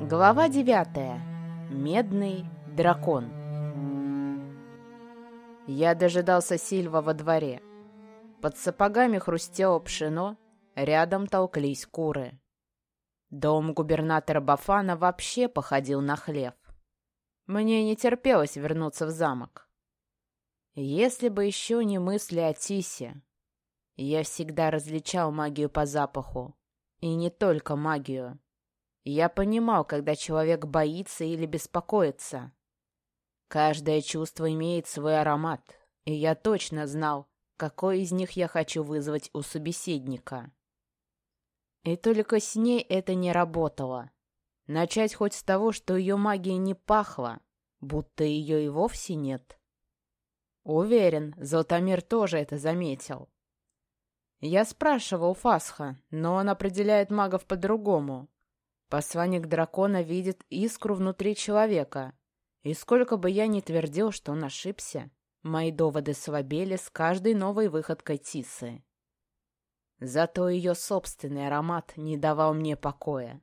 Глава девятая. Медный дракон. Я дожидался Сильва во дворе. Под сапогами хрустело пшено, рядом толклись куры. Дом губернатора Бафана вообще походил на хлев. Мне не терпелось вернуться в замок. Если бы еще не мысли о Тисе. Я всегда различал магию по запаху. И не только магию. Я понимал, когда человек боится или беспокоится. Каждое чувство имеет свой аромат, и я точно знал, какой из них я хочу вызвать у собеседника. И только с ней это не работало. Начать хоть с того, что ее магия не пахла, будто ее и вовсе нет. Уверен, Золотомир тоже это заметил. Я спрашивал Фасха, но он определяет магов по-другому. Посланник дракона видит искру внутри человека. И сколько бы я ни твердил, что он ошибся, мои доводы слабели с каждой новой выходкой Тисы. Зато ее собственный аромат не давал мне покоя.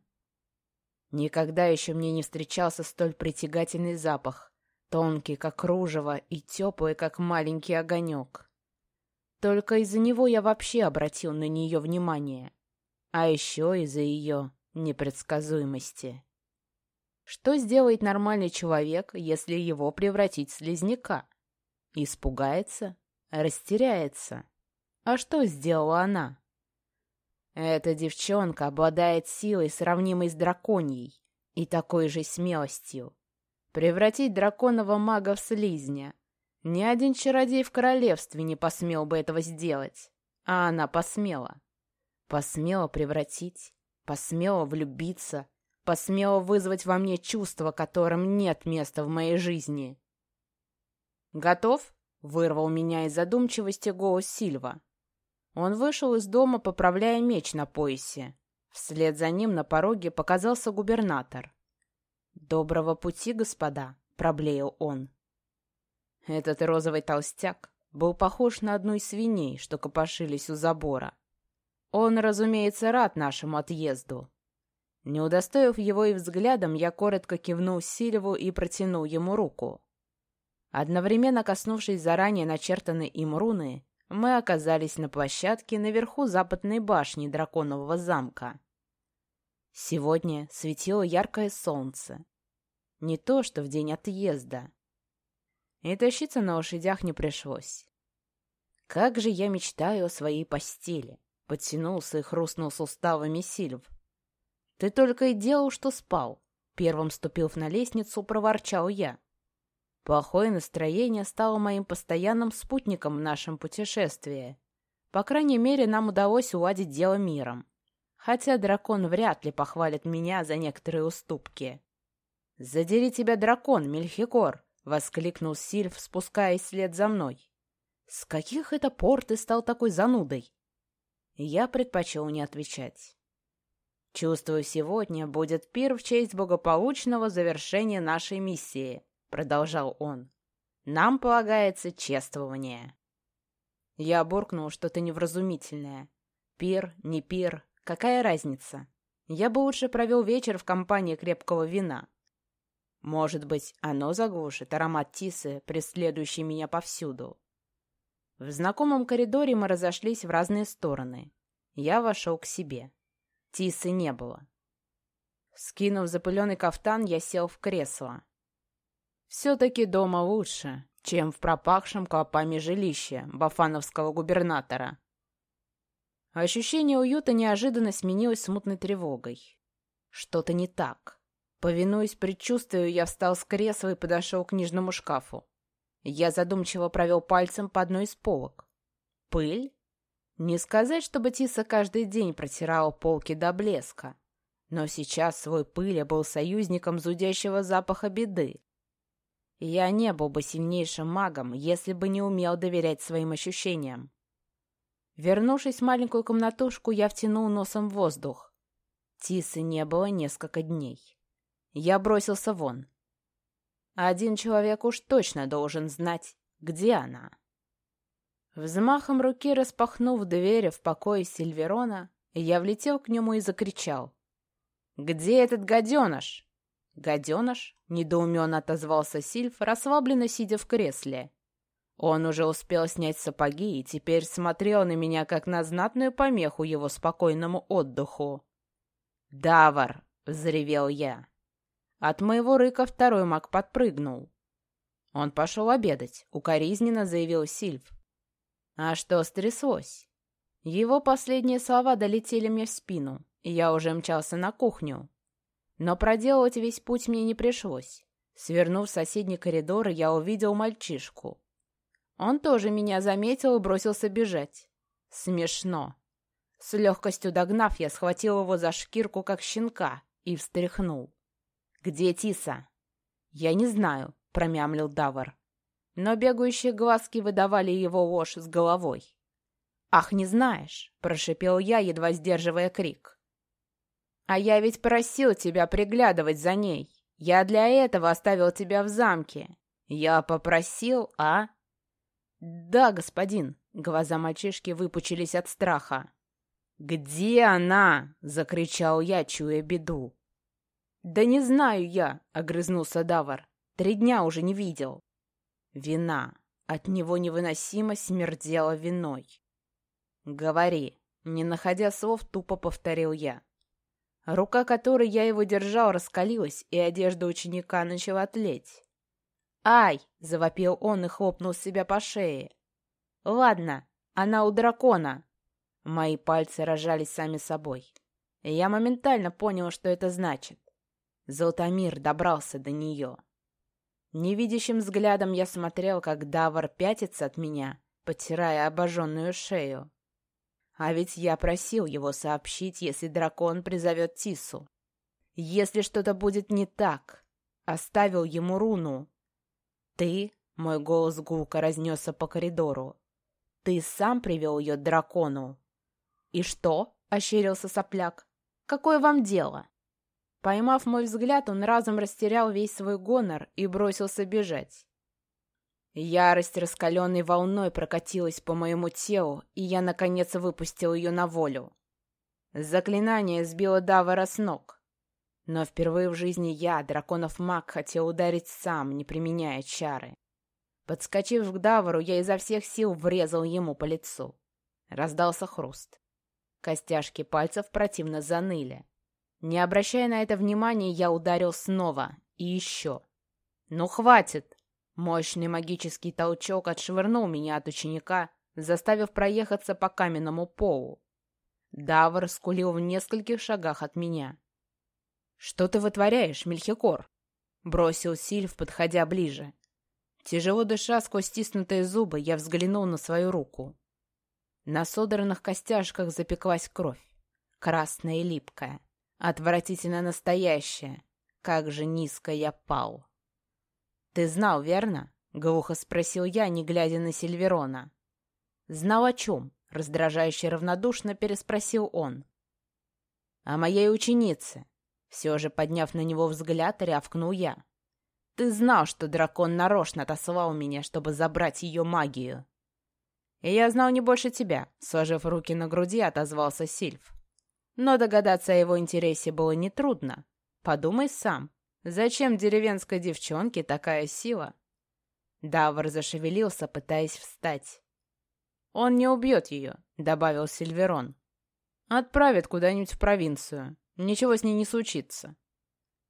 Никогда еще мне не встречался столь притягательный запах, тонкий, как кружево, и теплый, как маленький огонек. Только из-за него я вообще обратил на нее внимание. А еще из-за ее непредсказуемости. Что сделает нормальный человек, если его превратить в слизняка? Испугается? Растеряется? А что сделала она? Эта девчонка обладает силой, сравнимой с драконьей, и такой же смелостью. Превратить драконового мага в слизня. Ни один чародей в королевстве не посмел бы этого сделать. А она посмела. Посмела превратить Посмела влюбиться, посмела вызвать во мне чувство, которым нет места в моей жизни. «Готов?» — вырвал меня из задумчивости голос Сильва. Он вышел из дома, поправляя меч на поясе. Вслед за ним на пороге показался губернатор. «Доброго пути, господа!» — проблеял он. Этот розовый толстяк был похож на одну из свиней, что копошились у забора. Он, разумеется, рад нашему отъезду. Не удостоив его и взглядом, я коротко кивнул Сильву и протянул ему руку. Одновременно коснувшись заранее начертанной им руны, мы оказались на площадке наверху западной башни драконового замка. Сегодня светило яркое солнце. Не то, что в день отъезда. И тащиться на лошадях не пришлось. Как же я мечтаю о своей постели. Подтянулся и хрустнул суставами Сильв. «Ты только и делал, что спал», — первым ступив на лестницу, проворчал я. Плохое настроение стало моим постоянным спутником в нашем путешествии. По крайней мере, нам удалось уладить дело миром. Хотя дракон вряд ли похвалит меня за некоторые уступки. «Задери тебя, дракон, Мельхикор!» — воскликнул Сильв, спускаясь вслед за мной. «С каких это пор ты стал такой занудой?» Я предпочел не отвечать. «Чувствую, сегодня будет пир в честь благополучного завершения нашей миссии», — продолжал он. «Нам полагается чествование». Я буркнул что-то невразумительное. Пир, не пир, какая разница? Я бы лучше провел вечер в компании крепкого вина. Может быть, оно заглушит аромат тисы, преследующий меня повсюду. В знакомом коридоре мы разошлись в разные стороны. Я вошел к себе. Тисы не было. Скинув запыленный кафтан, я сел в кресло. Все-таки дома лучше, чем в пропахшем клопами жилище бафановского губернатора. Ощущение уюта неожиданно сменилось смутной тревогой. Что-то не так. Повинуясь предчувствию, я встал с кресла и подошел к книжному шкафу. Я задумчиво провел пальцем по одной из полок. Пыль? Не сказать, чтобы Тиса каждый день протирала полки до блеска. Но сейчас свой пыль был союзником зудящего запаха беды. Я не был бы сильнейшим магом, если бы не умел доверять своим ощущениям. Вернувшись в маленькую комнатушку, я втянул носом воздух. Тисы не было несколько дней. Я бросился вон. Один человек уж точно должен знать, где она. Взмахом руки распахнув дверь в покое Сильверона, я влетел к нему и закричал. «Где этот гаденыш?» «Гаденыш?» — недоуменно отозвался Сильф, расслабленно сидя в кресле. Он уже успел снять сапоги и теперь смотрел на меня, как на знатную помеху его спокойному отдыху. «Давар!» — взревел я. От моего рыка второй маг подпрыгнул. Он пошел обедать, укоризненно заявил Сильв. А что стряслось? Его последние слова долетели мне в спину, и я уже мчался на кухню. Но проделывать весь путь мне не пришлось. Свернув в соседний коридор, я увидел мальчишку. Он тоже меня заметил и бросился бежать. Смешно. С легкостью догнав, я схватил его за шкирку, как щенка, и встряхнул. «Где Тиса?» «Я не знаю», — промямлил Давар. Но бегающие глазки выдавали его ложь с головой. «Ах, не знаешь!» — прошипел я, едва сдерживая крик. «А я ведь просил тебя приглядывать за ней. Я для этого оставил тебя в замке. Я попросил, а?» «Да, господин», — глаза мальчишки выпучились от страха. «Где она?» — закричал я, чуя беду. «Да не знаю я», — огрызнулся Давар. «Три дня уже не видел». «Вина. От него невыносимо смердело виной». «Говори», — не находя слов, тупо повторил я. Рука, которой я его держал, раскалилась, и одежда ученика начала тлеть. «Ай!» — завопил он и хлопнул себя по шее. «Ладно, она у дракона». Мои пальцы рожались сами собой. Я моментально понял, что это значит. Золотомир добрался до нее. Невидящим взглядом я смотрел, как Давар пятится от меня, потирая обожженную шею. А ведь я просил его сообщить, если дракон призовет Тису. Если что-то будет не так, оставил ему руну. Ты, мой голос гулко разнесся по коридору, ты сам привел ее дракону. И что? — ощерился сопляк. Какое вам дело? Поймав мой взгляд, он разом растерял весь свой гонор и бросился бежать. Ярость раскаленной волной прокатилась по моему телу, и я, наконец, выпустил ее на волю. Заклинание сбило Давара с ног. Но впервые в жизни я, драконов маг, хотел ударить сам, не применяя чары. Подскочив к Давару, я изо всех сил врезал ему по лицу. Раздался хруст. Костяшки пальцев противно заныли. Не обращая на это внимания, я ударил снова и еще. «Ну, хватит!» Мощный магический толчок отшвырнул меня от ученика, заставив проехаться по каменному полу. Давр скулил в нескольких шагах от меня. «Что ты вытворяешь, Мельхикор?» — бросил Сильв, подходя ближе. Тяжело дыша сквозь стиснутые зубы, я взглянул на свою руку. На содранных костяшках запеклась кровь, красная и липкая, отвратительно настоящая. Как же низко я пал. «Ты знал, верно?» — глухо спросил я, не глядя на Сильверона. «Знал о чем?» — раздражающе равнодушно переспросил он. «О моей ученице». Все же, подняв на него взгляд, рявкнул я. «Ты знал, что дракон нарочно отослал меня, чтобы забрать ее магию». «И я знал не больше тебя», — сложив руки на груди, отозвался Сильф. Но догадаться о его интересе было нетрудно. Подумай сам, Зачем деревенской девчонке такая сила? Давр зашевелился, пытаясь встать. «Он не убьет ее», — добавил Сильверон. «Отправит куда-нибудь в провинцию. Ничего с ней не случится».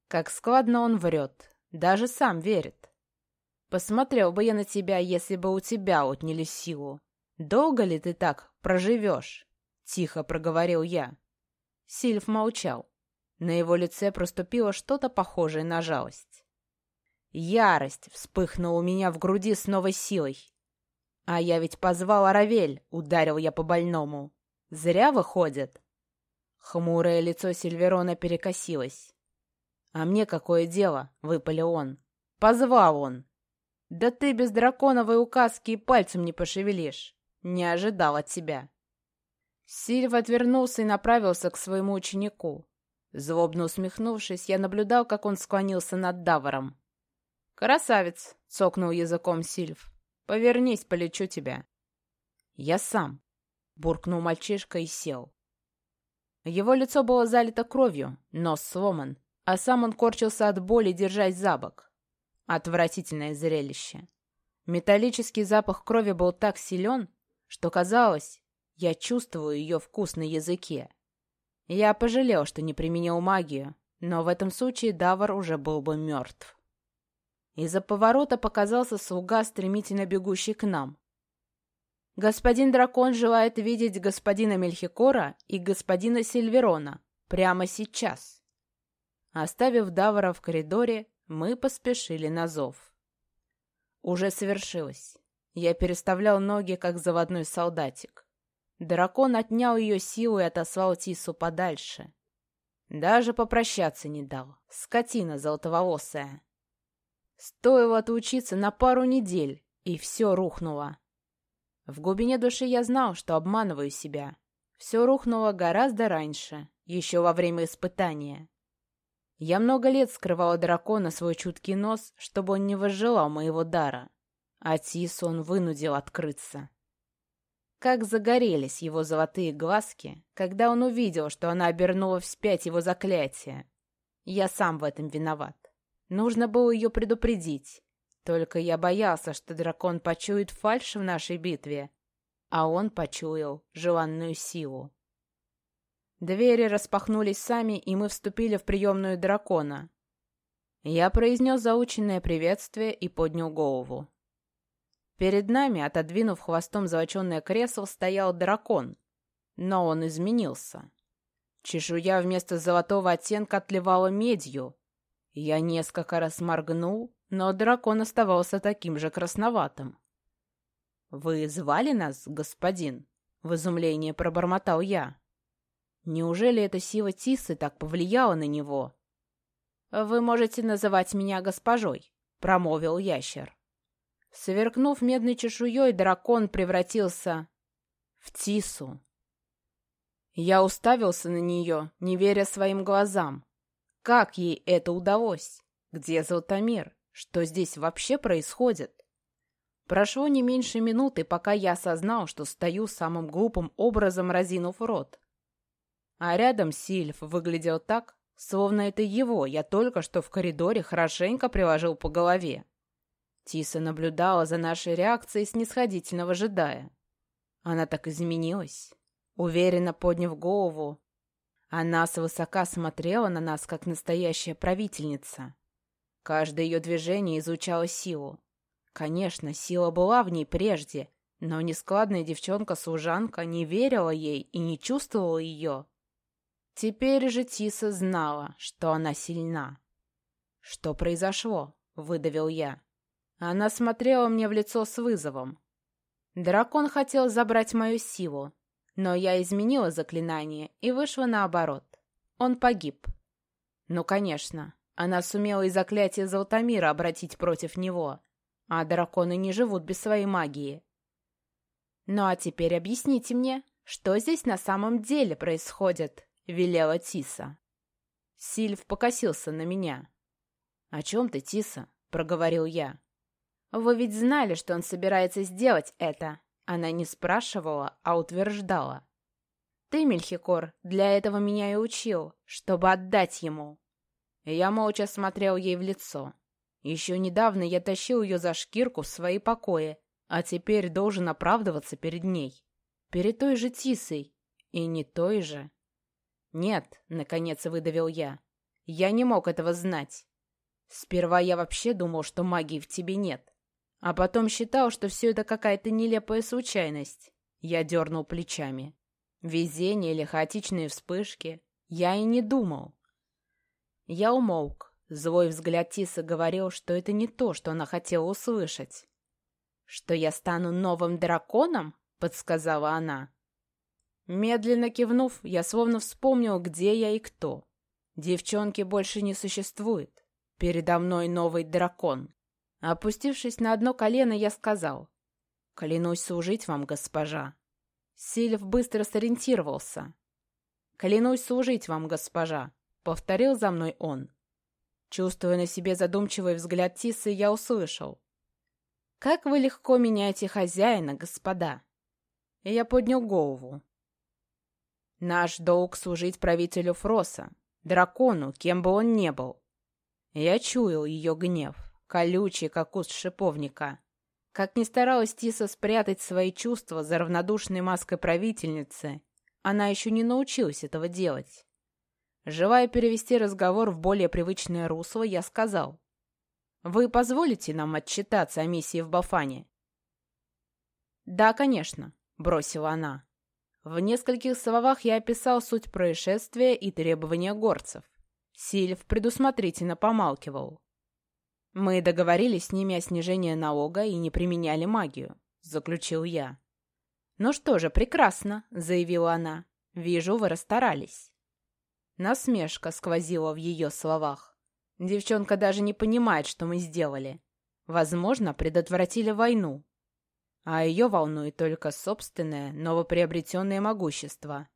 Как складно он врет. Даже сам верит. Посмотрел бы я на тебя, если бы у тебя отняли силу. Долго ли ты так проживешь? Тихо проговорил я. Сильф молчал. На его лице проступило что-то похожее на жалость. Ярость вспыхнула у меня в груди с новой силой. «А я ведь позвал Аравель», — ударил я по больному. «Зря выходит». Хмурое лицо Сильверона перекосилось. «А мне какое дело?» — выпалил он. «Позвал он». «Да ты без драконовой указки и пальцем не пошевелишь. Не ожидал от тебя». Сильв отвернулся и направился к своему ученику. Злобно усмехнувшись, я наблюдал, как он склонился над Даваром. «Красавец!» — цокнул языком Сильв. «Повернись, полечу тебя». «Я сам», — буркнул мальчишка и сел. Его лицо было залито кровью, нос сломан, а сам он корчился от боли, держась за бок. Отвратительное зрелище. Металлический запах крови был так силен, что казалось, я чувствую ее вкус на языке. Я пожалел, что не применил магию, но в этом случае Давар уже был бы мертв. Из-за поворота показался слуга, стремительно бегущий к нам. «Господин дракон желает видеть господина Мельхикора и господина Сильверона прямо сейчас». Оставив Давара в коридоре, мы поспешили на зов. Уже совершилось. Я переставлял ноги, как заводной солдатик. Дракон отнял ее силу и отослал Тису подальше. Даже попрощаться не дал. Скотина золотоволосая. Стоило отучиться на пару недель, и все рухнуло. В глубине души я знал, что обманываю себя. Все рухнуло гораздо раньше, еще во время испытания. Я много лет скрывала дракона свой чуткий нос, чтобы он не возжелал моего дара. А Тису он вынудил открыться. Как загорелись его золотые глазки, когда он увидел, что она обернула вспять его заклятие. Я сам в этом виноват. Нужно было ее предупредить. Только я боялся, что дракон почует фальшь в нашей битве, а он почуял желанную силу. Двери распахнулись сами, и мы вступили в приемную дракона. Я произнес заученное приветствие и поднял голову. Перед нами, отодвинув хвостом золоченное кресло, стоял дракон, но он изменился. Чешуя вместо золотого оттенка отливала медью. Я несколько раз моргнул, но дракон оставался таким же красноватым. «Вы звали нас, господин?» — в изумлении пробормотал я. Неужели эта сила Тисы так повлияла на него? «Вы можете называть меня госпожой», — промолвил ящер. Сверкнув медной чешуей, дракон превратился в Тису. Я уставился на нее, не веря своим глазам. Как ей это удалось? Где Золотомир? Что здесь вообще происходит? Прошло не меньше минуты, пока я осознал, что стою самым глупым образом, разинув рот. А рядом Сильф выглядел так, словно это его я только что в коридоре хорошенько приложил по голове. Тиса наблюдала за нашей реакцией, снисходительно выжидая. Она так изменилась. Уверенно подняв голову, она свысока смотрела на нас, как настоящая правительница. Каждое ее движение изучало силу. Конечно, сила была в ней прежде, но нескладная девчонка-служанка не верила ей и не чувствовала ее. Теперь же Тиса знала, что она сильна. «Что произошло?» — выдавил я. Она смотрела мне в лицо с вызовом. Дракон хотел забрать мою силу, но я изменила заклинание и вышла наоборот. Он погиб. Ну, конечно, она сумела и заклятие Золотомира обратить против него, а драконы не живут без своей магии. Ну а теперь объясните мне, что здесь на самом деле происходит? — велела Тиса. Сильв покосился на меня. «О чем ты, Тиса?» — проговорил я. «Вы ведь знали, что он собирается сделать это!» Она не спрашивала, а утверждала. «Ты, Мельхикор, для этого меня и учил, чтобы отдать ему!» Я молча смотрел ей в лицо. Еще недавно я тащил ее за шкирку в свои покои, а теперь должен оправдываться перед ней. Перед той же Тисой. И не той же. «Нет», — наконец выдавил я. «Я не мог этого знать. Сперва я вообще думал, что магии в тебе нет. А потом считал, что все это какая-то нелепая случайность». Я дернул плечами. Везение или хаотичные вспышки. Я и не думал. Я умолк. Злой взгляд Тиса говорил, что это не то, что она хотела услышать. «Что я стану новым драконом?» — подсказала она. Медленно кивнув, я словно вспомнил, где я и кто. Девчонки больше не существует. Передо мной новый дракон. Опустившись на одно колено, я сказал. «Клянусь служить вам, госпожа». Сильв быстро сориентировался. «Клянусь служить вам, госпожа», — повторил за мной он. Чувствуя на себе задумчивый взгляд Тисы, я услышал. «Как вы легко меняете хозяина, господа!» И я поднял голову. Наш долг служить правителю Фроса, дракону, кем бы он ни был. Я чуял ее гнев, колючий, как куст шиповника. Как ни старалась Тиса спрятать свои чувства за равнодушной маской правительницы, она еще не научилась этого делать. Желая перевести разговор в более привычное русло, я сказал. «Вы позволите нам отчитаться о миссии в Бафане?» «Да, конечно», — бросила она. В нескольких словах я описал суть происшествия и требования горцев. Сильв предусмотрительно помалкивал. «Мы договорились с ними о снижении налога и не применяли магию», — заключил я. «Ну что же, прекрасно», — заявила она. «Вижу, вы расстарались». Насмешка сквозила в ее словах. Девчонка даже не понимает, что мы сделали. Возможно, предотвратили войну. А ее волнует только собственное, новоприобретенное могущество.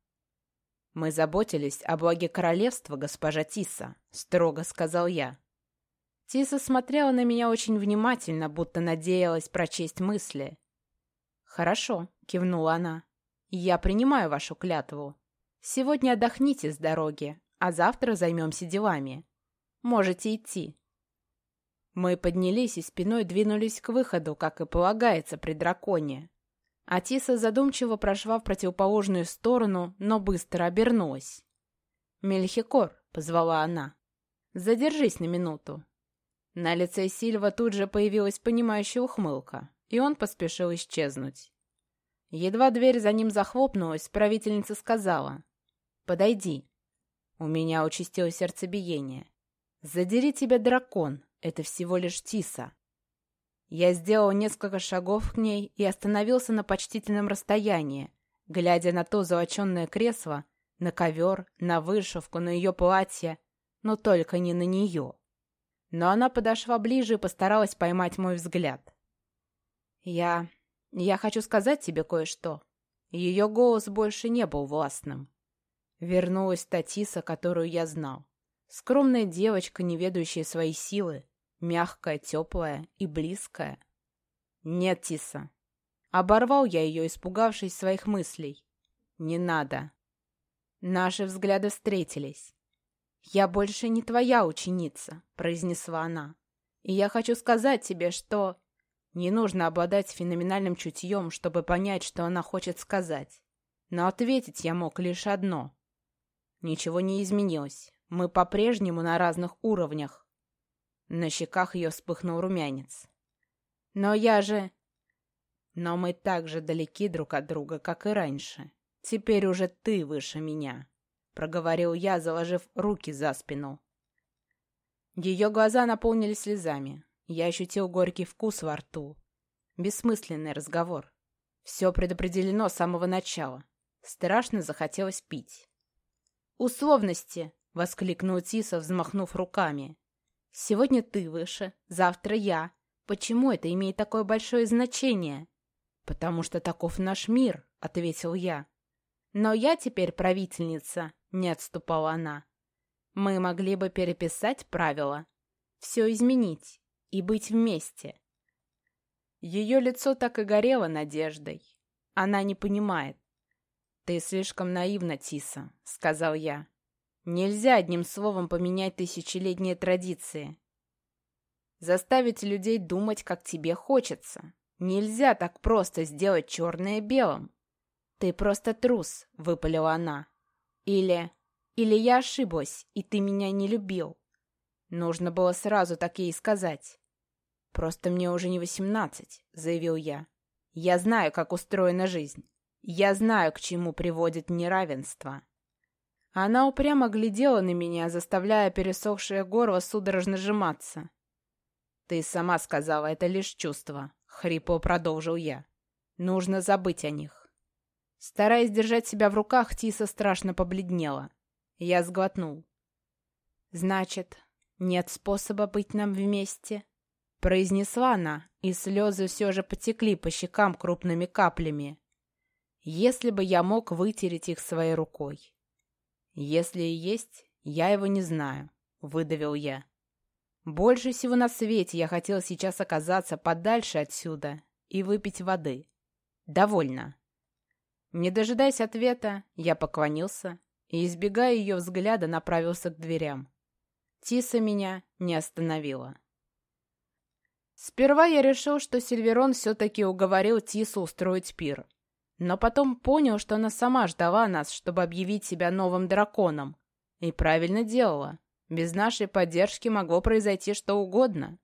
«Мы заботились о благе королевства, госпожа Тиса», — строго сказал я. Тиса смотрела на меня очень внимательно, будто надеялась прочесть мысли. «Хорошо», — кивнула она. «Я принимаю вашу клятву. Сегодня отдохните с дороги, а завтра займемся делами. Можете идти». Мы поднялись и спиной двинулись к выходу, как и полагается при драконе. Атиса задумчиво прошла в противоположную сторону, но быстро обернулась. «Мельхикор», — позвала она, — «задержись на минуту». На лице Сильва тут же появилась понимающая ухмылка, и он поспешил исчезнуть. Едва дверь за ним захлопнулась, правительница сказала Подойди». У меня участилось сердцебиение. «Задери тебя, дракон, это всего лишь Тиса». Я сделал несколько шагов к ней и остановился на почтительном расстоянии, глядя на то золоченное кресло, на ковер, на вышивку, на ее платье, но только не на нее. Но она подошла ближе и постаралась поймать мой взгляд. «Я... я хочу сказать тебе кое-что». Ее голос больше не был властным. Вернулась Татиса, которую я знал. Скромная девочка, не ведающая своей силы, мягкая, теплая и близкая. Нет, Тиса. Оборвал я ее, испугавшись своих мыслей. Не надо. Наши взгляды встретились. «Я больше не твоя ученица», — произнесла она. «И я хочу сказать тебе, что...» Не нужно обладать феноменальным чутьем, чтобы понять, что она хочет сказать. Но ответить я мог лишь одно. Ничего не изменилось. Мы по-прежнему на разных уровнях. На щеках ее вспыхнул румянец. Но я же... Но мы так же далеки друг от друга, как и раньше. Теперь уже ты выше меня, — проговорил я, заложив руки за спину. Ее глаза наполнились слезами. Я ощутил горький вкус во рту. Бессмысленный разговор. Все предопределено с самого начала. Страшно захотелось пить. «Условности!» — воскликнул Тиса, взмахнув руками. «Сегодня ты выше, завтра я. Почему это имеет такое большое значение?» «Потому что таков наш мир», — ответил я. «Но я теперь правительница», — не отступала она. «Мы могли бы переписать правила, все изменить и быть вместе». Ее лицо так и горело надеждой. Она не понимает. «Ты слишком наивна, Тиса», — сказал я. «Нельзя одним словом поменять тысячелетние традиции. Заставить людей думать, как тебе хочется. Нельзя так просто сделать черное белым». «Ты просто трус», — выпалила она. «Или... или я ошиблась, и ты меня не любил». Нужно было сразу так ей сказать. «Просто мне уже не восемнадцать», — заявил я. «Я знаю, как устроена жизнь. Я знаю, к чему приводит неравенство. Она упрямо глядела на меня, заставляя пересохшее горло судорожно сжиматься. «Ты сама сказала, это лишь чувство», — хрипло продолжил я. «Нужно забыть о них». Стараясь держать себя в руках, Тиса страшно побледнела. Я сглотнул. «Значит, нет способа быть нам вместе?» Произнесла она, и слезы все же потекли по щекам крупными каплями. Если бы я мог вытереть их своей рукой. Если и есть, я его не знаю, выдавил я. Больше всего на свете я хотел сейчас оказаться подальше отсюда и выпить воды. Довольно. Не дожидаясь ответа, я поклонился и, избегая ее взгляда, направился к дверям. Тиса меня не остановила. Сперва я решил, что Сильверон все-таки уговорил Тису устроить пир. Но потом понял, что она сама ждала нас, чтобы объявить себя новым драконом. И правильно делала. Без нашей поддержки могло произойти что угодно.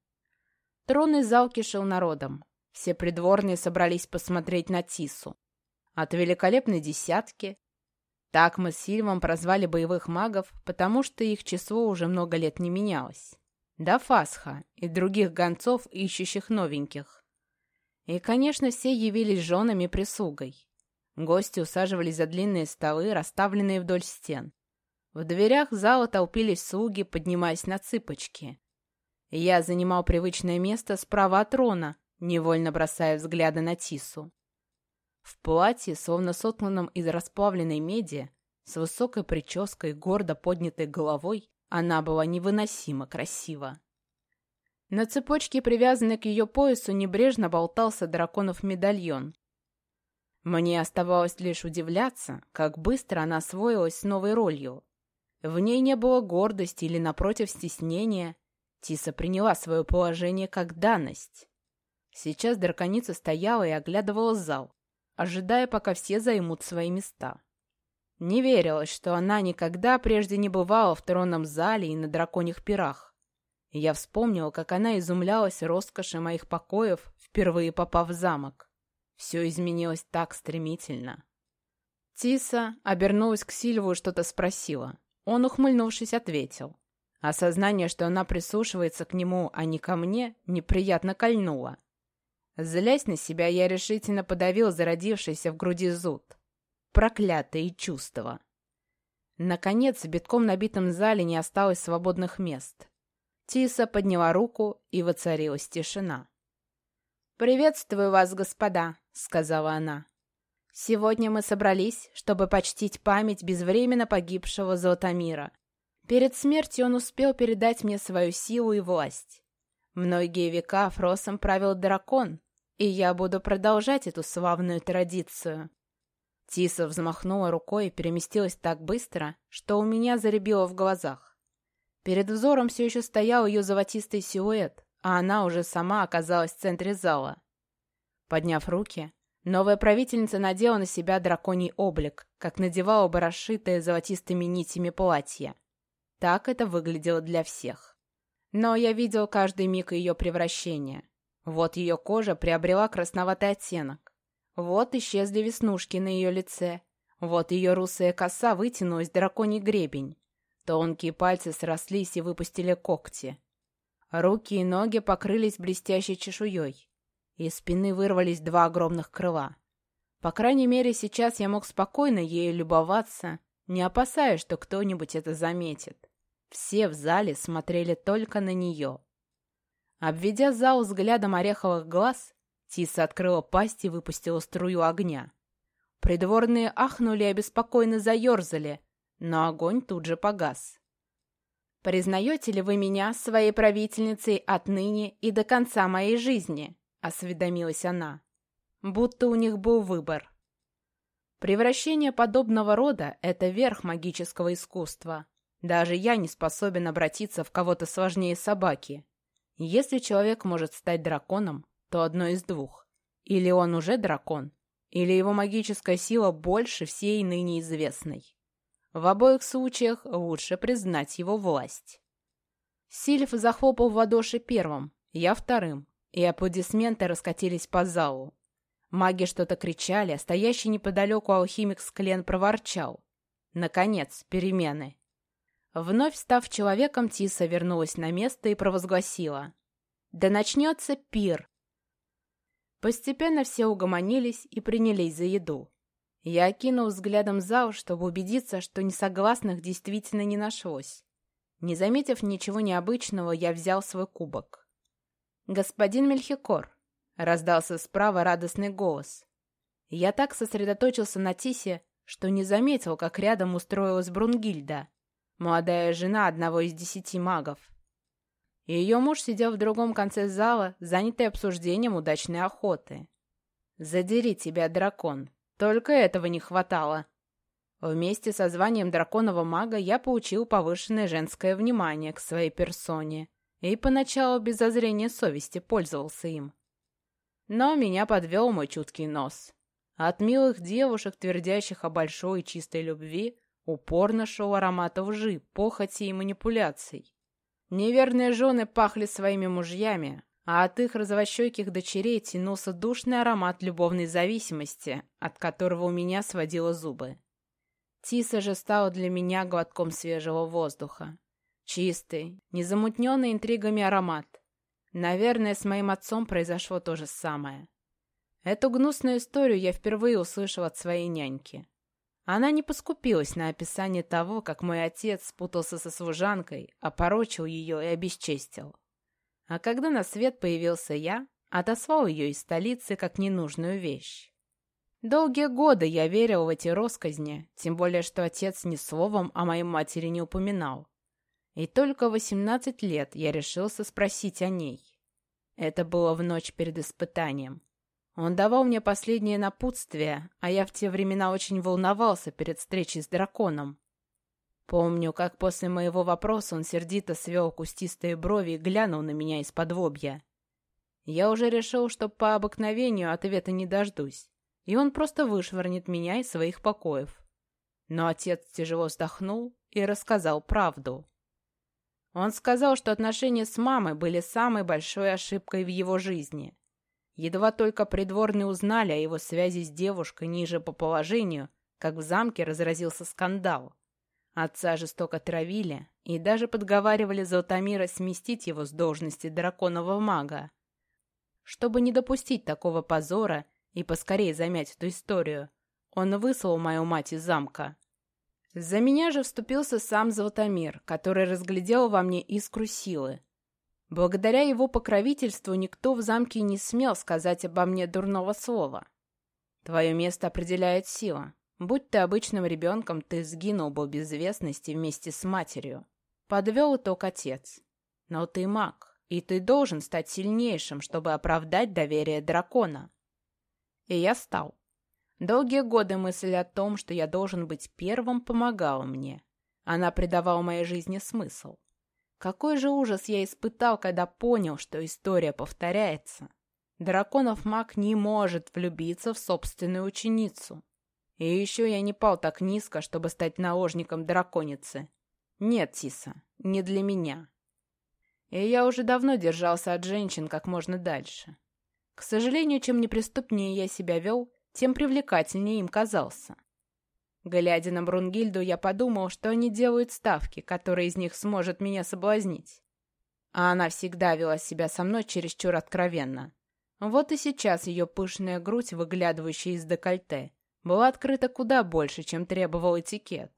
Тронный зал кишел народом. Все придворные собрались посмотреть на Тису. От великолепной десятки. Так мы с Сильвом прозвали боевых магов, потому что их число уже много лет не менялось. До Фасха и других гонцов, ищущих новеньких. И, конечно, все явились женами прислугой. Гости усаживались за длинные столы, расставленные вдоль стен. В дверях зала толпились слуги, поднимаясь на цыпочки. Я занимал привычное место справа от трона, невольно бросая взгляды на Тису. В платье, словно сотканном из расплавленной меди, с высокой прической, гордо поднятой головой, она была невыносимо красива. На цепочке, привязанной к ее поясу, небрежно болтался драконов медальон. Мне оставалось лишь удивляться, как быстро она освоилась с новой ролью. В ней не было гордости или, напротив, стеснения. Тиса приняла свое положение как данность. Сейчас драконица стояла и оглядывала зал, ожидая, пока все займут свои места. Не верилось, что она никогда прежде не бывала в тронном зале и на драконьих пирах. я вспомнил, как она изумлялась роскоши моих покоев, впервые попав в замок. Все изменилось так стремительно. Тиса обернулась к Сильву и что-то спросила. Он, ухмыльнувшись, ответил. Осознание, что она прислушивается к нему, а не ко мне, неприятно кольнуло. Злясь на себя, я решительно подавил зародившийся в груди зуд. Проклятые чувства. Наконец, в битком набитом зале не осталось свободных мест. Тиса подняла руку, и воцарилась тишина. «Приветствую вас, господа», — сказала она. «Сегодня мы собрались, чтобы почтить память безвременно погибшего Золотомира. Перед смертью он успел передать мне свою силу и власть. Многие века Фросом правил дракон, и я буду продолжать эту славную традицию. Тиса взмахнула рукой и переместилась так быстро, что у меня заребило в глазах. Перед взором все еще стоял ее золотистый силуэт, а она уже сама оказалась в центре зала. Подняв руки, новая правительница надела на себя драконий облик, как надевала бы расшитое золотистыми нитями платье. Так это выглядело для всех. Но я видел каждый миг ее превращения. Вот ее кожа приобрела красноватый оттенок. Вот исчезли веснушки на ее лице. Вот ее русая коса вытянулась драконий гребень. Тонкие пальцы срослись и выпустили когти. Руки и ноги покрылись блестящей чешуей. Из спины вырвались два огромных крыла. По крайней мере, сейчас я мог спокойно ею любоваться, не опасаясь, что кто-нибудь это заметит. Все в зале смотрели только на нее. Обведя зал взглядом ореховых глаз, Тиса открыла пасть и выпустила струю огня. Придворные ахнули и обеспокоенно заерзали, но огонь тут же погас. «Признаете ли вы меня своей правительницей отныне и до конца моей жизни?» — осведомилась она. Будто у них был выбор. Превращение подобного рода — это верх магического искусства. Даже я не способен обратиться в кого-то сложнее собаки. Если человек может стать драконом, то одно из двух. Или он уже дракон, или его магическая сила больше всей ныне известной. В обоих случаях лучше признать его власть. Сильф захлопал в ладоши первым, я вторым, и аплодисменты раскатились по залу. Маги что-то кричали, а стоящий неподалеку алхимик Склен проворчал. Наконец, перемены. Вновь став человеком, Тиса вернулась на место и провозгласила. «Да начнется пир!» Постепенно все угомонились и принялись за еду. Я окинул взглядом зал, чтобы убедиться, что несогласных действительно не нашлось. Не заметив ничего необычного, я взял свой кубок. «Господин Мельхикор!» — раздался справа радостный голос. Я так сосредоточился на Тисе, что не заметил, как рядом устроилась Брунгильда молодая жена одного из десяти магов. Ее муж сидел в другом конце зала, занятый обсуждением удачной охоты. «Задери тебя, дракон!» Только этого не хватало. Вместе со званием драконового мага я получил повышенное женское внимание к своей персоне и поначалу без зазрения совести пользовался им. Но меня подвел мой чуткий нос. От милых девушек, твердящих о большой и чистой любви, упорно шел аромат лжи, похоти и манипуляций. Неверные жены пахли своими мужьями, а от их розовощеких дочерей тянулся душный аромат любовной зависимости, от которого у меня сводило зубы. Тиса же стала для меня глотком свежего воздуха. Чистый, незамутненный интригами аромат. Наверное, с моим отцом произошло то же самое. Эту гнусную историю я впервые услышал от своей няньки. Она не поскупилась на описание того, как мой отец спутался со служанкой, опорочил ее и обесчестил. А когда на свет появился я, отослал ее из столицы как ненужную вещь. Долгие годы я верил в эти росказни, тем более, что отец ни словом о моей матери не упоминал. И только в 18 лет я решился спросить о ней. Это было в ночь перед испытанием. Он давал мне последнее напутствие, а я в те времена очень волновался перед встречей с драконом. Помню, как после моего вопроса он сердито свел кустистые брови и глянул на меня из-под лобья. Я уже решил, что по обыкновению ответа не дождусь и он просто вышвырнет меня из своих покоев. Но отец тяжело вздохнул и рассказал правду. Он сказал, что отношения с мамой были самой большой ошибкой в его жизни. Едва только придворные узнали о его связи с девушкой ниже по положению, как в замке разразился скандал. Отца жестоко травили и даже подговаривали Золотомира сместить его с должности драконового мага. Чтобы не допустить такого позора, и поскорее замять эту историю, он выслал мою мать из замка. За меня же вступился сам Золотомир, который разглядел во мне искру силы. Благодаря его покровительству никто в замке не смел сказать обо мне дурного слова. Твое место определяет сила. Будь ты обычным ребенком, ты сгинул бы в безвестности вместе с матерью. Подвел итог отец. Но ты маг, и ты должен стать сильнейшим, чтобы оправдать доверие дракона. И я стал. Долгие годы мысль о том, что я должен быть первым, помогала мне. Она придавала моей жизни смысл. Какой же ужас я испытал, когда понял, что история повторяется. Драконов маг не может влюбиться в собственную ученицу. И еще я не пал так низко, чтобы стать наложником драконицы. Нет, Тиса, не для меня. И я уже давно держался от женщин как можно дальше. К сожалению, чем неприступнее я себя вел, тем привлекательнее им казался. Глядя на Брунгильду, я подумал, что они делают ставки, которые из них сможет меня соблазнить. А она всегда вела себя со мной чересчур откровенно. Вот и сейчас ее пышная грудь, выглядывающая из декольте, была открыта куда больше, чем требовал этикет.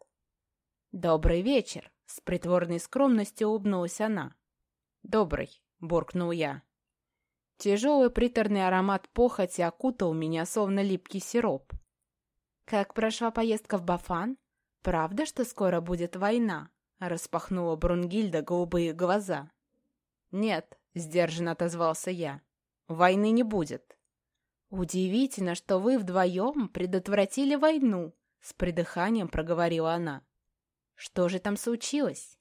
«Добрый вечер!» — с притворной скромностью улыбнулась она. «Добрый!» — буркнул я. Тяжелый приторный аромат похоти окутал меня, словно липкий сироп. «Как прошла поездка в Бафан? Правда, что скоро будет война?» — распахнула Брунгильда голубые глаза. «Нет», — сдержанно отозвался я, — «войны не будет». «Удивительно, что вы вдвоем предотвратили войну», — с придыханием проговорила она. «Что же там случилось?»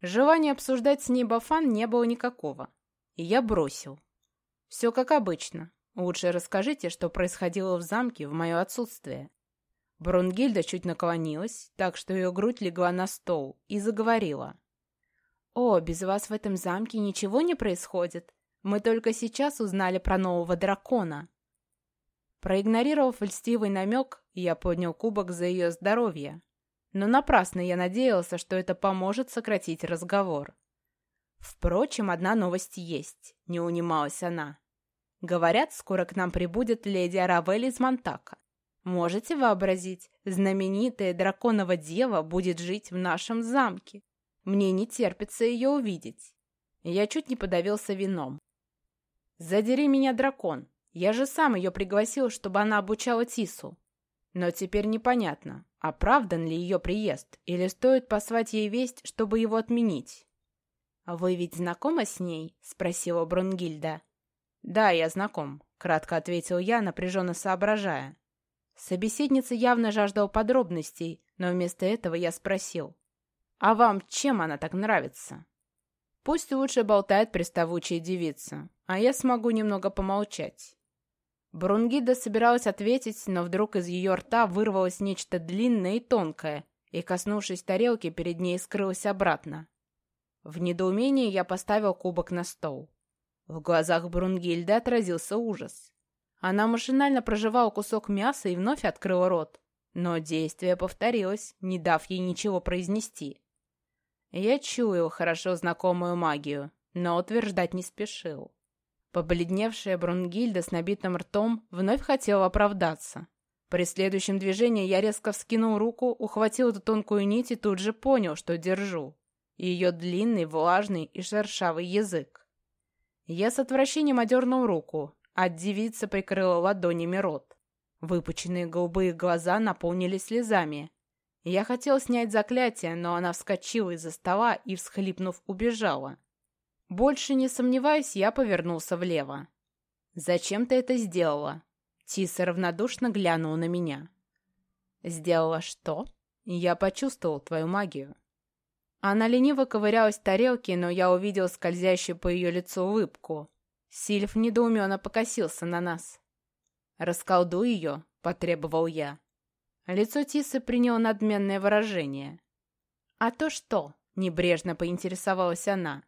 Желания обсуждать с ней Бафан не было никакого, и я бросил. «Все как обычно. Лучше расскажите, что происходило в замке в мое отсутствие». Брунгильда чуть наклонилась, так что ее грудь легла на стол, и заговорила. «О, без вас в этом замке ничего не происходит. Мы только сейчас узнали про нового дракона». Проигнорировав льстивый намек, я поднял кубок за ее здоровье. Но напрасно я надеялся, что это поможет сократить разговор. Впрочем, одна новость есть, не унималась она. Говорят, скоро к нам прибудет леди Аравель из Монтака. Можете вообразить, знаменитая драконова дева будет жить в нашем замке. Мне не терпится ее увидеть. Я чуть не подавился вином. Задери меня, дракон. Я же сам ее пригласил, чтобы она обучала Тису. Но теперь непонятно, оправдан ли ее приезд, или стоит послать ей весть, чтобы его отменить. «Вы ведь знакомы с ней?» — спросила Брунгильда. «Да, я знаком», — кратко ответил я, напряженно соображая. Собеседница явно жаждала подробностей, но вместо этого я спросил. «А вам чем она так нравится?» «Пусть лучше болтает приставучая девица, а я смогу немного помолчать». Брунгида собиралась ответить, но вдруг из ее рта вырвалось нечто длинное и тонкое, и, коснувшись тарелки, перед ней скрылось обратно. В недоумении я поставил кубок на стол. В глазах Брунгильды отразился ужас. Она машинально проживала кусок мяса и вновь открыла рот. Но действие повторилось, не дав ей ничего произнести. Я чуял хорошо знакомую магию, но утверждать не спешил. Побледневшая Брунгильда с набитым ртом вновь хотела оправдаться. При следующем движении я резко вскинул руку, ухватил эту тонкую нить и тут же понял, что держу. Ее длинный, влажный и шершавый язык. Я с отвращением одернул руку, а девица прикрыла ладонями рот. Выпученные голубые глаза наполнились слезами. Я хотел снять заклятие, но она вскочила из-за стола и, всхлипнув, убежала. Больше не сомневаясь, я повернулся влево. «Зачем ты это сделала?» Тиса равнодушно глянула на меня. «Сделала что?» «Я почувствовал твою магию». Она лениво ковырялась в тарелке, но я увидел скользящую по ее лицу улыбку. Сильф недоуменно покосился на нас. «Расколдуй ее», — потребовал я. Лицо Тисы приняло надменное выражение. «А то что?» — небрежно поинтересовалась она.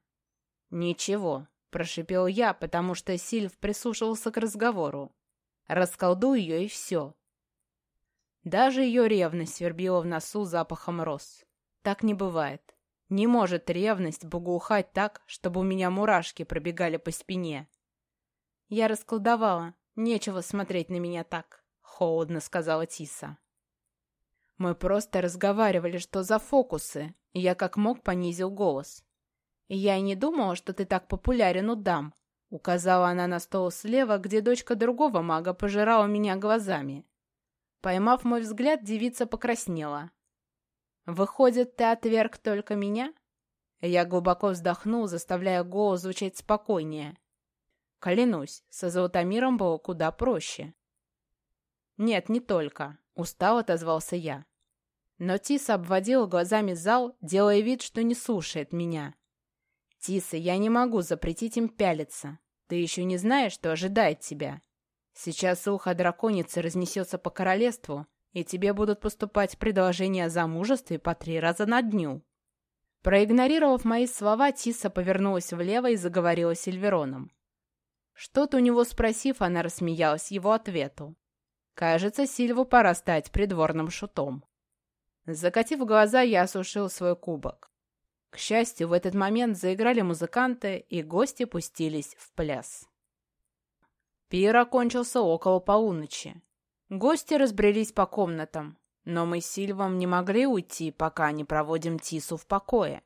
«Ничего», — прошипел я, потому что Сильф прислушивался к разговору. «Расколдуй ее и все». Даже ее ревность свербила в носу запахом роз. Так не бывает. Не может ревность богоухать так, чтобы у меня мурашки пробегали по спине. Я расколдовала. Нечего смотреть на меня так, — холодно сказала Тиса. Мы просто разговаривали, что за фокусы, и я как мог понизил голос. я и не думала, что ты так популярен у дам, — указала она на стол слева, где дочка другого мага пожирала меня глазами. Поймав мой взгляд, девица покраснела. «Выходит, ты отверг только меня?» Я глубоко вздохнул, заставляя голос звучать спокойнее. Клянусь, со Золотомиром было куда проще. «Нет, не только», — устал отозвался я. Но Тиса обводила глазами зал, делая вид, что не слушает меня. «Тиса, я не могу запретить им пялиться. Ты еще не знаешь, что ожидает тебя. Сейчас слух о драконице разнесется по королевству, и тебе будут поступать предложения о замужестве по три раза на дню». Проигнорировав мои слова, Тиса повернулась влево и заговорила Сильвероном. Что-то у него спросив, она рассмеялась его ответу. Кажется, Сильву пора стать придворным шутом. Закатив глаза, я осушил свой кубок. К счастью, в этот момент заиграли музыканты, и гости пустились в пляс. Пир окончился около полуночи. Гости разбрелись по комнатам, но мы с Сильвом не могли уйти, пока не проводим Тису в покое.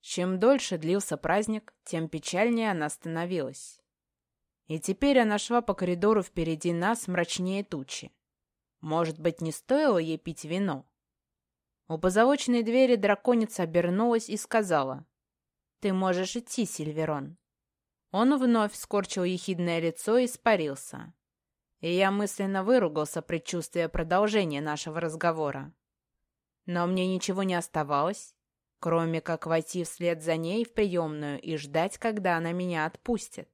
Чем дольше длился праздник, тем печальнее она становилась. И теперь она шла по коридору впереди нас мрачнее тучи. Может быть, не стоило ей пить вино? У позолоченной двери драконица обернулась и сказала, «Ты можешь идти, Сильверон». Он вновь скорчил ехидное лицо и испарился и я мысленно выругался, предчувствуя продолжение нашего разговора. Но мне ничего не оставалось, кроме как войти вслед за ней в приемную и ждать, когда она меня отпустит.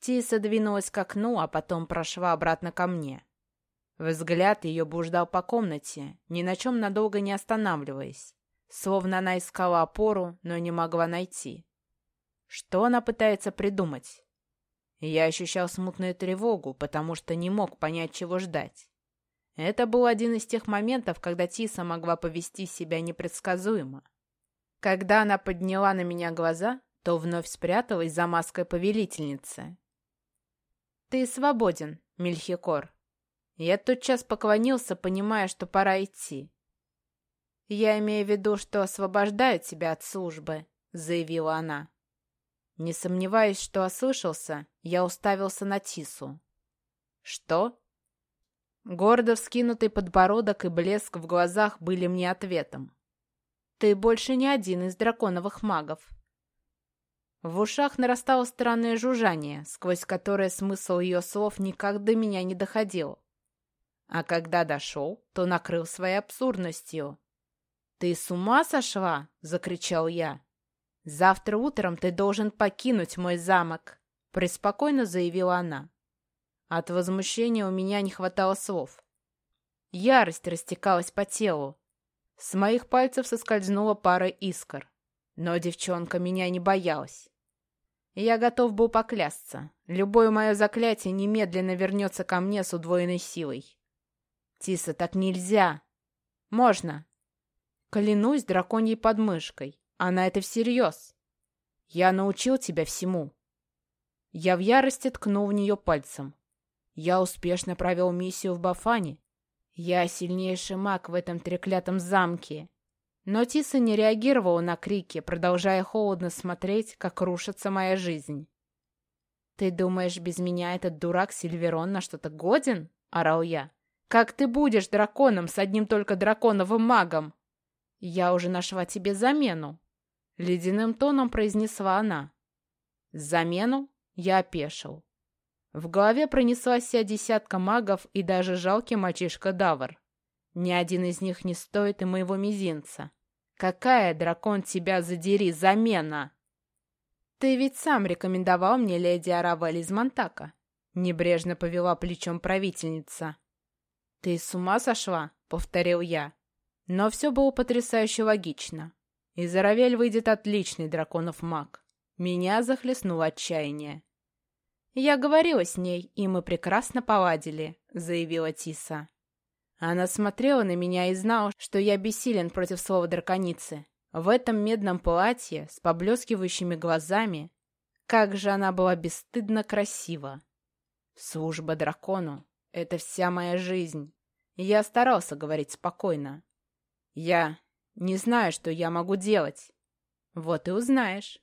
Тиса двинулась к окну, а потом прошла обратно ко мне. Взгляд ее блуждал по комнате, ни на чем надолго не останавливаясь, словно она искала опору, но не могла найти. Что она пытается придумать? Я ощущал смутную тревогу, потому что не мог понять, чего ждать. Это был один из тех моментов, когда Тиса могла повести себя непредсказуемо. Когда она подняла на меня глаза, то вновь спряталась за маской повелительницы. «Ты свободен, Мельхикор». Я тотчас поклонился, понимая, что пора идти. «Я имею в виду, что освобождаю тебя от службы», — заявила она. Не сомневаясь, что ослышался, я уставился на Тису. «Что?» Гордо вскинутый подбородок и блеск в глазах были мне ответом. «Ты больше не один из драконовых магов». В ушах нарастало странное жужжание, сквозь которое смысл ее слов никак до меня не доходил. А когда дошел, то накрыл своей абсурдностью. «Ты с ума сошла?» — закричал я. «Завтра утром ты должен покинуть мой замок», — преспокойно заявила она. От возмущения у меня не хватало слов. Ярость растекалась по телу. С моих пальцев соскользнула пара искр. Но девчонка меня не боялась. Я готов был поклясться. Любое мое заклятие немедленно вернется ко мне с удвоенной силой. Тиса, так нельзя. Можно. Клянусь драконьей подмышкой. Она это всерьез. Я научил тебя всему. Я в ярости ткнул в нее пальцем. Я успешно провел миссию в Бафане. Я сильнейший маг в этом треклятом замке. Но Тиса не реагировала на крики, продолжая холодно смотреть, как рушится моя жизнь. «Ты думаешь, без меня этот дурак Сильверон на что-то годен?» — орал я. «Как ты будешь драконом с одним только драконовым магом?» «Я уже нашла тебе замену», — ледяным тоном произнесла она. «Замену?» — я опешил. В голове пронеслась вся десятка магов и даже жалкий мальчишка Давар. Ни один из них не стоит и моего мизинца. Какая, дракон, тебя задери, замена? Ты ведь сам рекомендовал мне леди Аравель из Монтака. Небрежно повела плечом правительница. Ты с ума сошла? Повторил я. Но все было потрясающе логично. Из Аравель выйдет отличный драконов маг. Меня захлестнуло отчаяние. «Я говорила с ней, и мы прекрасно поладили», — заявила Тиса. Она смотрела на меня и знала, что я бессилен против слова драконицы. В этом медном платье с поблескивающими глазами. Как же она была бесстыдно красива. Служба дракону — это вся моя жизнь. я старался говорить спокойно. Я не знаю, что я могу делать. Вот и узнаешь.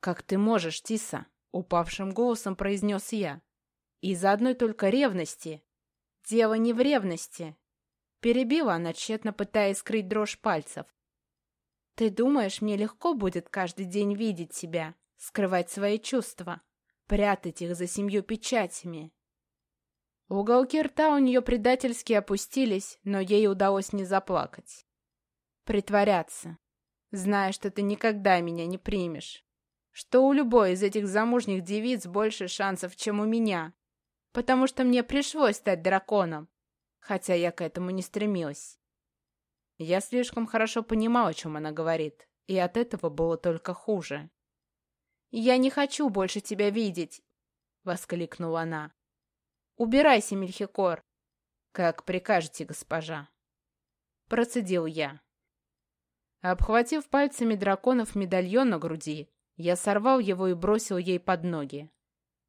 Как ты можешь, Тиса? Упавшим голосом произнес я. Из-за одной только ревности «Дело не в ревности», — перебила она, тщетно пытаясь скрыть дрожь пальцев. «Ты думаешь, мне легко будет каждый день видеть тебя, скрывать свои чувства, прятать их за семью печатями?» Уголки рта у нее предательски опустились, но ей удалось не заплакать. «Притворяться, зная, что ты никогда меня не примешь, что у любой из этих замужних девиц больше шансов, чем у меня, потому что мне пришлось стать драконом, хотя я к этому не стремилась. Я слишком хорошо понимала, о чем она говорит, и от этого было только хуже. «Я не хочу больше тебя видеть!» — воскликнула она. «Убирайся, Мельхикор!» «Как прикажете, госпожа!» Процедил я. Обхватив пальцами драконов медальон на груди, я сорвал его и бросил ей под ноги.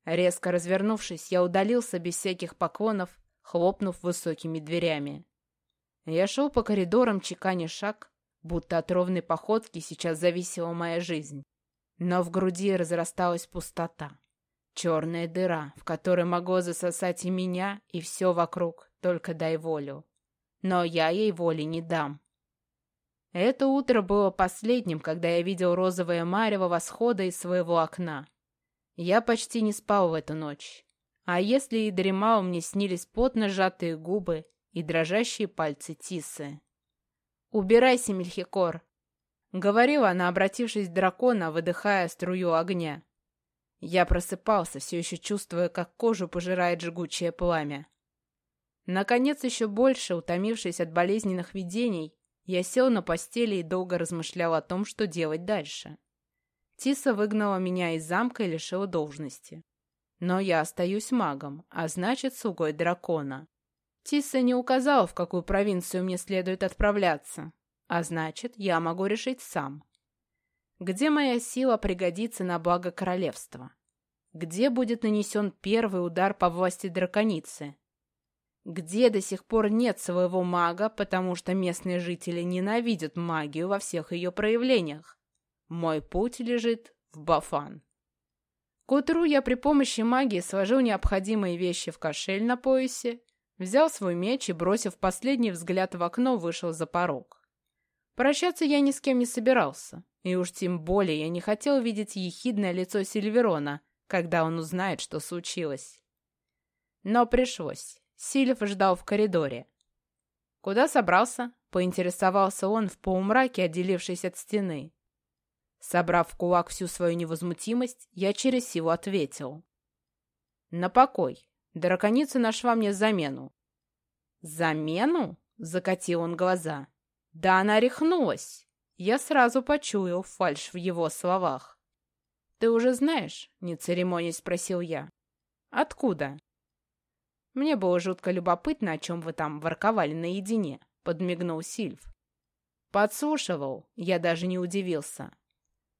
Резко развернувшись, я удалился без всяких поклонов, хлопнув высокими дверями. Я шел по коридорам, чеканя шаг, будто от ровной походки сейчас зависела моя жизнь. Но в груди разрасталась пустота. Черная дыра, в которой могло засосать и меня, и все вокруг, только дай волю. Но я ей воли не дам. Это утро было последним, когда я видел розовое марево восхода из своего окна. Я почти не спал в эту ночь. А если и дремал, мне снились потно сжатые губы и дрожащие пальцы Тисы. «Убирайся, Мельхикор!» — говорила она, обратившись к дракона, выдыхая струю огня. Я просыпался, все еще чувствуя, как кожу пожирает жгучее пламя. Наконец, еще больше, утомившись от болезненных видений, я сел на постели и долго размышлял о том, что делать дальше. Тиса выгнала меня из замка и лишила должности. Но я остаюсь магом, а значит, слугой дракона. Тиса не указала, в какую провинцию мне следует отправляться, а значит, я могу решить сам. Где моя сила пригодится на благо королевства? Где будет нанесен первый удар по власти драконицы? Где до сих пор нет своего мага, потому что местные жители ненавидят магию во всех ее проявлениях? Мой путь лежит в Бафан. К утру я при помощи магии сложил необходимые вещи в кошель на поясе, взял свой меч и, бросив последний взгляд в окно, вышел за порог. Прощаться я ни с кем не собирался, и уж тем более я не хотел видеть ехидное лицо Сильверона, когда он узнает, что случилось. Но пришлось. Сильв ждал в коридоре. «Куда собрался?» — поинтересовался он в полумраке, отделившись от стены. Собрав в кулак всю свою невозмутимость, я через силу ответил. «На покой. Драконица нашла мне замену». «Замену?» — закатил он глаза. «Да она рехнулась!» Я сразу почуял фальшь в его словах. «Ты уже знаешь?» — не церемонясь спросил я. «Откуда?» «Мне было жутко любопытно, о чем вы там ворковали наедине», — подмигнул Сильв. «Подслушивал, я даже не удивился.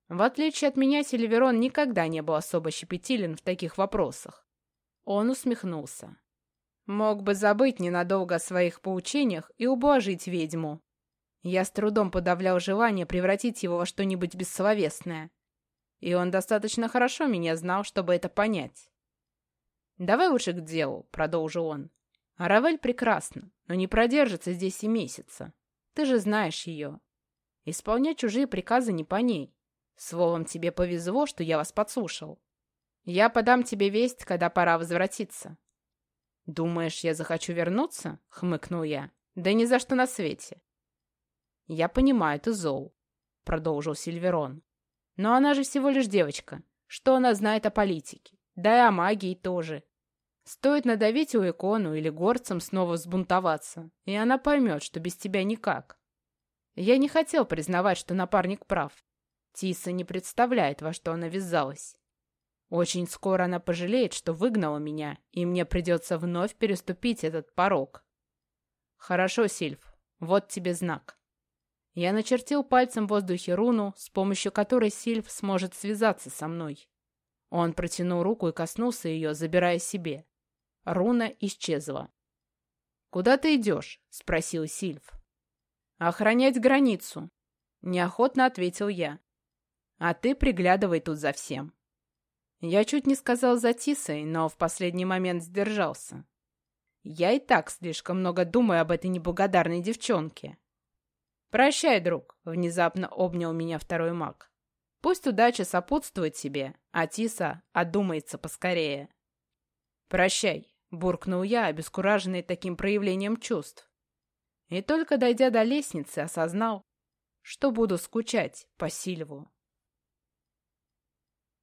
В отличие от меня, Сильверон никогда не был особо щепетилен в таких вопросах. Он усмехнулся. Мог бы забыть ненадолго о своих поучениях и ублажить ведьму. Я с трудом подавлял желание превратить его во что-нибудь бессловесное. И он достаточно хорошо меня знал, чтобы это понять. «Давай лучше к делу», — продолжил он. «Аравель прекрасна, но не продержится здесь и месяца. Ты же знаешь ее. Исполнять чужие приказы не по ней. Словом, тебе повезло, что я вас подслушал. Я подам тебе весть, когда пора возвратиться. «Думаешь, я захочу вернуться?» — хмыкнул я. «Да ни за что на свете». «Я понимаю, ты зол», — продолжил Сильверон. «Но она же всего лишь девочка. Что она знает о политике? Да и о магии тоже. Стоит надавить у икону или горцам снова взбунтоваться, и она поймет, что без тебя никак. Я не хотел признавать, что напарник прав. Тиса не представляет, во что она ввязалась. Очень скоро она пожалеет, что выгнала меня, и мне придется вновь переступить этот порог. Хорошо, Сильф, вот тебе знак. Я начертил пальцем в воздухе руну, с помощью которой Сильф сможет связаться со мной. Он протянул руку и коснулся ее, забирая себе. Руна исчезла. «Куда ты идешь?» — спросил Сильф. «Охранять границу», — неохотно ответил я. «А ты приглядывай тут за всем». Я чуть не сказал за Тисой, но в последний момент сдержался. Я и так слишком много думаю об этой неблагодарной девчонке. «Прощай, друг», — внезапно обнял меня второй маг. «Пусть удача сопутствует тебе, а Тиса одумается поскорее». «Прощай», — буркнул я, обескураженный таким проявлением чувств. И только дойдя до лестницы, осознал, что буду скучать по Сильву.